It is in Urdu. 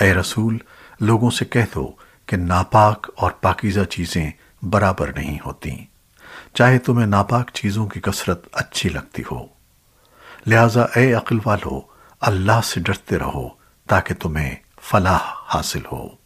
اے رسول، لوگوں سے کہہ دو کہ ناپاک اور پاکیزہ چیزیں برابر نہیں ہوتیں چاہے تمہیں ناپاک چیزوں کی کثرت اچھی لگتی ہو۔ لہٰذا اے عقل والو، اللہ سے ڈرتے رہو تاکہ تمہیں فلاح حاصل ہو۔